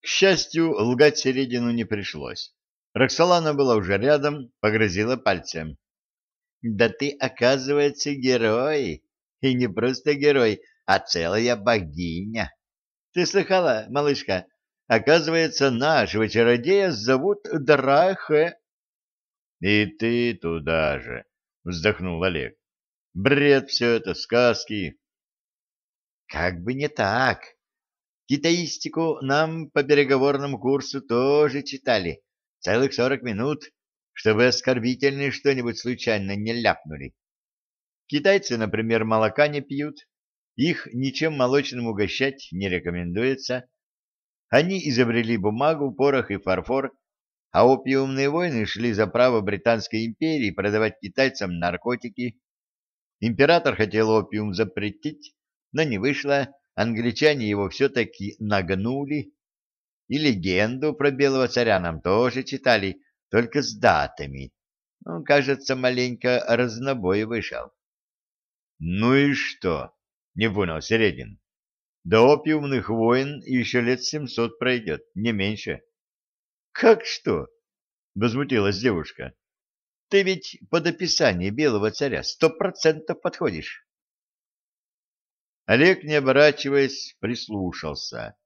К счастью, лгать Середину не пришлось. Роксолана была уже рядом, погрозила пальцем. — Да ты, оказывается, герой. И не просто герой, а целая богиня. Ты слыхала, малышка? Оказывается, нашего чародея зовут Драхе. — И ты туда же, — вздохнул Олег. — Бред все это, сказки. — Как бы не так. Китаистику нам по переговорному курсу тоже читали. Целых сорок минут, чтобы оскорбительные что-нибудь случайно не ляпнули. Китайцы, например, молока не пьют, их ничем молочным угощать не рекомендуется. Они изобрели бумагу, порох и фарфор, а опиумные войны шли за право Британской империи продавать китайцам наркотики. Император хотел опиум запретить, но не вышло, англичане его все-таки нагнули. И легенду про белого царя нам тоже читали, только с датами. Ну, кажется, маленько разнобой вышел. — Ну и что? — не понял Середин. — До опиумных войн еще лет семьсот пройдет, не меньше. — Как что? — возмутилась девушка. — Ты ведь под описание белого царя сто процентов подходишь. Олег, не оборачиваясь, прислушался.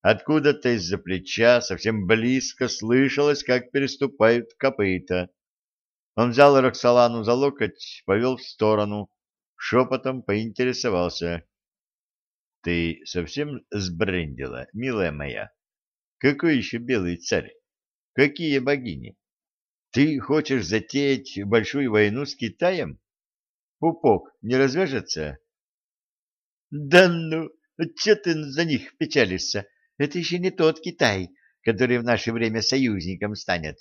Откуда-то из-за плеча совсем близко слышалось, как переступают копыта. Он взял Роксолану за локоть, повел в сторону, шепотом поинтересовался. — Ты совсем сбрендила, милая моя? Какой еще белый царь? Какие богини? Ты хочешь затеять большую войну с Китаем? Пупок не развяжется? — Да ну, че ты за них печалишься? Это еще не тот Китай, который в наше время союзником станет.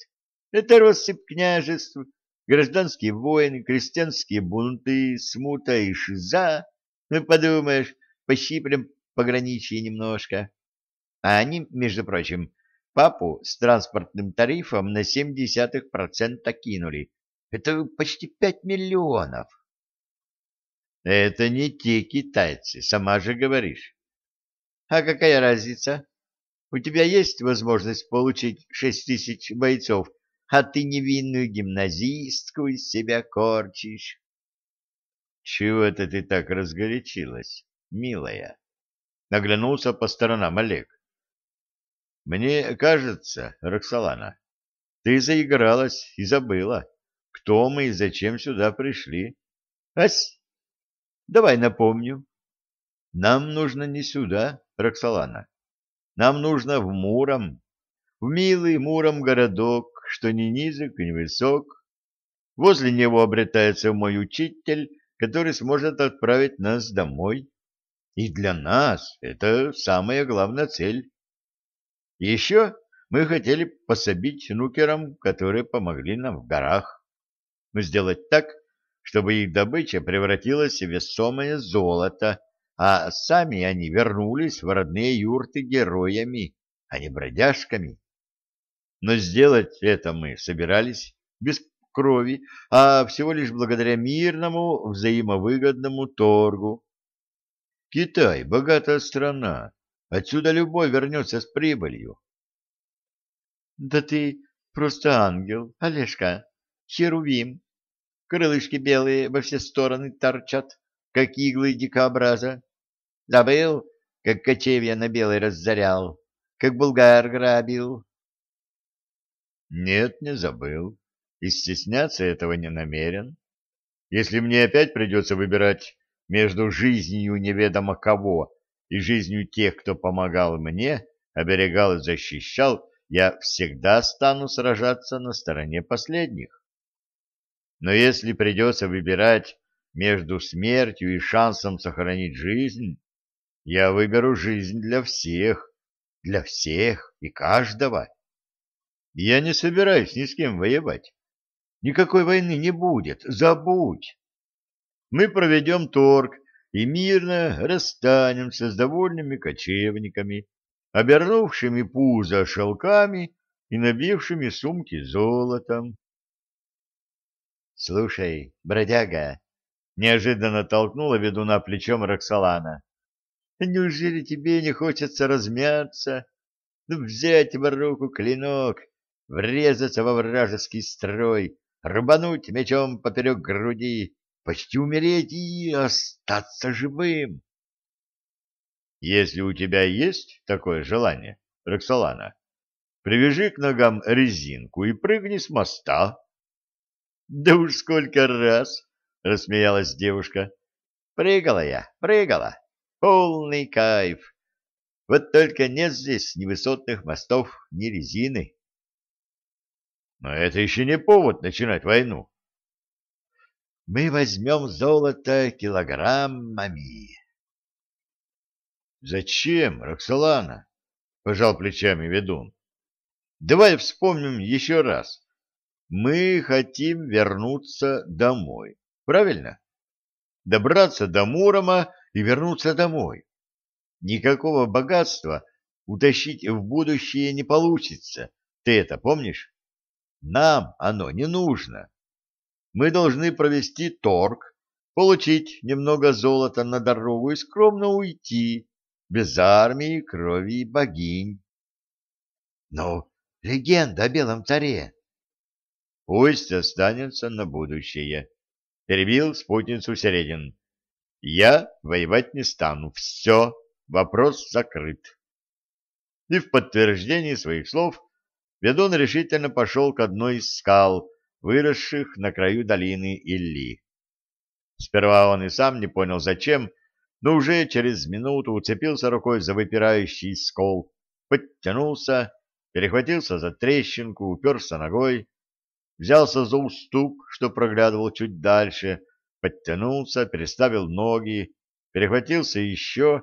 Это россыпь княжеств, гражданские войны, крестьянские бунты, смута и шиза. Ну, подумаешь, пощиплем пограничье немножко. А они, между прочим, папу с транспортным тарифом на 0,7% кинули. Это почти 5 миллионов. Это не те китайцы, сама же говоришь. А какая разница? У тебя есть возможность получить шесть тысяч бойцов, а ты невинную гимназистку из себя корчишь. Чего это ты так разгорячилась, милая? Наглянулся по сторонам Олег. Мне кажется, Роксолана, ты заигралась и забыла, кто мы и зачем сюда пришли. Ась, давай напомню. Нам нужно не сюда, Роксолана. Нам нужно в Муром, в милый Муром городок, что ни низок, ни высок. Возле него обретается мой учитель, который сможет отправить нас домой. И для нас это самая главная цель. Еще мы хотели пособить нукерам, которые помогли нам в горах. Но сделать так, чтобы их добыча превратилась в весомое золото, а сами они вернулись в родные юрты героями, а не бродяжками. Но сделать это мы собирались без крови, а всего лишь благодаря мирному взаимовыгодному торгу. Китай — богатая страна, отсюда любой вернется с прибылью. — Да ты просто ангел, Олежка, херувим. Крылышки белые во все стороны торчат, как иглы дикобраза. Забыл, как кочевья на белый разорял, как булгар грабил? Нет, не забыл. И стесняться этого не намерен. Если мне опять придется выбирать между жизнью неведомо кого и жизнью тех, кто помогал мне, оберегал и защищал, я всегда стану сражаться на стороне последних. Но если придется выбирать между смертью и шансом сохранить жизнь, я выберу жизнь для всех, для всех и каждого. Я не собираюсь ни с кем воевать. Никакой войны не будет, забудь. Мы проведем торг и мирно расстанемся с довольными кочевниками, обернувшими пузо шелками и набившими сумки золотом. — Слушай, бродяга, — неожиданно толкнула ведуна плечом Роксолана, Неужели тебе не хочется размяться? Ну, взять в руку клинок, врезаться во вражеский строй, рубануть мечом поперек груди, почти умереть и остаться живым. Если у тебя есть такое желание, Роксолана, привяжи к ногам резинку и прыгни с моста. — Да уж сколько раз! — рассмеялась девушка. — Прыгала я, прыгала. Полный кайф. Вот только нет здесь ни высотных мостов, ни резины. Но это еще не повод начинать войну. Мы возьмем золото килограммами. Зачем, Роксолана? Пожал плечами ведун. Давай вспомним еще раз. Мы хотим вернуться домой. Правильно? Добраться до Мурома и вернуться домой. Никакого богатства утащить в будущее не получится. Ты это помнишь? Нам оно не нужно. Мы должны провести торг, получить немного золота на дорогу и скромно уйти, без армии, крови и богинь. Но легенда о белом царе. Пусть останется на будущее. Перебил спутницу Середин. Я воевать не стану. Все, вопрос закрыт. И в подтверждении своих слов ведун решительно пошел к одной из скал, выросших на краю долины Илли. Сперва он и сам не понял, зачем, но уже через минуту уцепился рукой за выпирающий скол, подтянулся, перехватился за трещинку, уперся ногой, взялся за уступ, что проглядывал чуть дальше, подтянулся, переставил ноги, перехватился еще,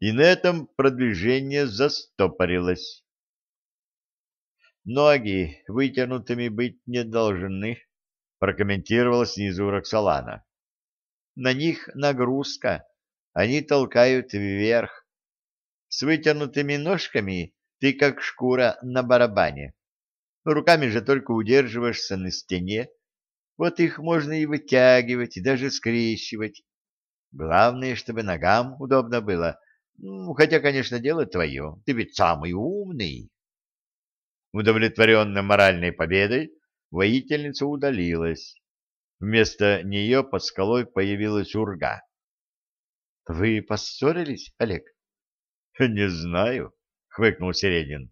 и на этом продвижение застопорилось. «Ноги вытянутыми быть не должны», — прокомментировала снизу Роксолана. На них нагрузка, они толкают вверх. С вытянутыми ножками ты как шкура на барабане. Руками же только удерживаешься на стене. Вот их можно и вытягивать, и даже скрещивать. Главное, чтобы ногам удобно было. Ну, хотя, конечно, дело твое. Ты ведь самый умный. Удовлетворенная моральной победой, воительница удалилась. Вместо нее под скалой появилась урга. — Вы поссорились, Олег? — Не знаю, — хвыкнул Середин. —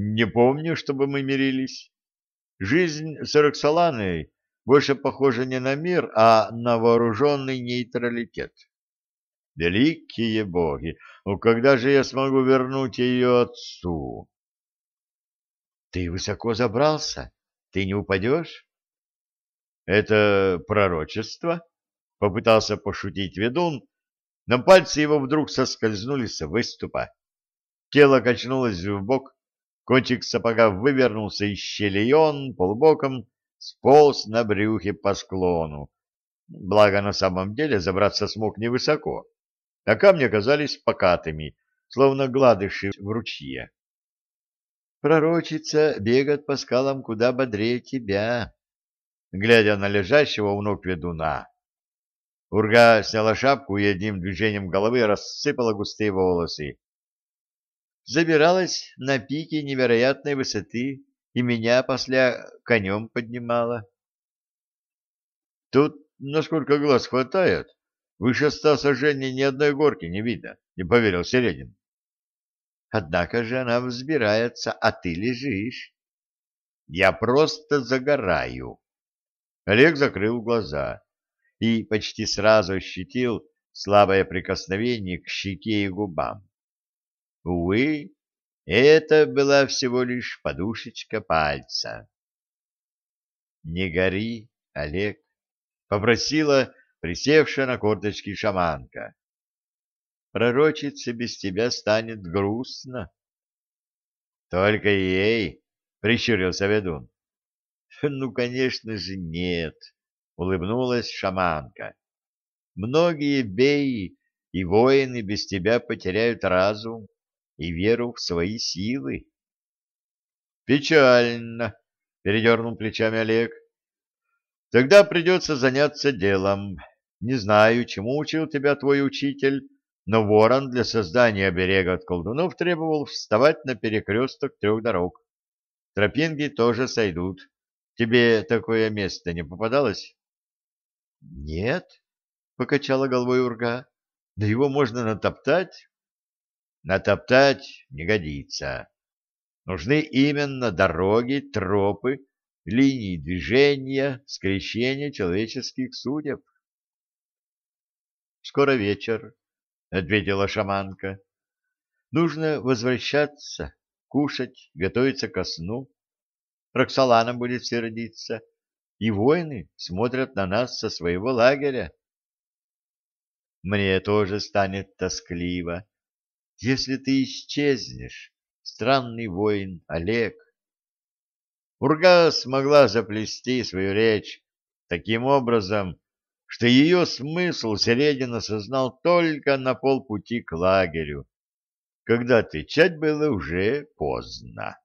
Не помню, чтобы мы мирились. Жизнь с Роксоланой больше похожа не на мир, а на вооруженный нейтралитет. Великие боги! Ну когда же я смогу вернуть ее отцу? — Ты высоко забрался? Ты не упадешь? Это пророчество? Попытался пошутить ведун, но пальцы его вдруг соскользнули с выступа. Тело качнулось в бок, кончик сапога вывернулся из щели, и он полубоком сполз на брюхе по склону. Благо, на самом деле забраться смог невысоко, а камни оказались покатыми, словно гладыши в ручье. Пророчица бегает по скалам куда бодрее тебя, глядя на лежащего у ног ведуна. Урга сняла шапку и одним движением головы рассыпала густые волосы. Забиралась на пике невероятной высоты и меня после конем поднимала. Тут, насколько глаз хватает, выше ста сожжений ни одной горки не видно, не поверил Середин. Однако же она взбирается, а ты лежишь. Я просто загораю. Олег закрыл глаза и почти сразу ощутил слабое прикосновение к щеке и губам. Увы, это была всего лишь подушечка пальца. «Не гори, Олег», — попросила присевшая на корточки шаманка. «Пророчице без тебя станет грустно». «Только ей», — прищурился ведун. Ну, конечно же, нет, улыбнулась шаманка. Многие беи и воины без тебя потеряют разум и веру в свои силы. Печально, передернул плечами Олег. Тогда придется заняться делом. Не знаю, чему учил тебя твой учитель, но ворон для создания оберега от колдунов требовал вставать на перекресток трех дорог. Тропинки тоже сойдут. Тебе такое место не попадалось? — Нет, — покачала головой урга, — да его можно натоптать. — Натоптать не годится. Нужны именно дороги, тропы, линии движения, скрещения человеческих судеб. — Скоро вечер, — ответила шаманка. — Нужно возвращаться, кушать, готовиться ко сну. Роксолана будет сердиться, и воины смотрят на нас со своего лагеря. Мне тоже станет тоскливо, если ты исчезнешь, странный воин Олег. Урга смогла заплести свою речь таким образом, что ее смысл Середин осознал только на полпути к лагерю, когда отвечать было уже поздно.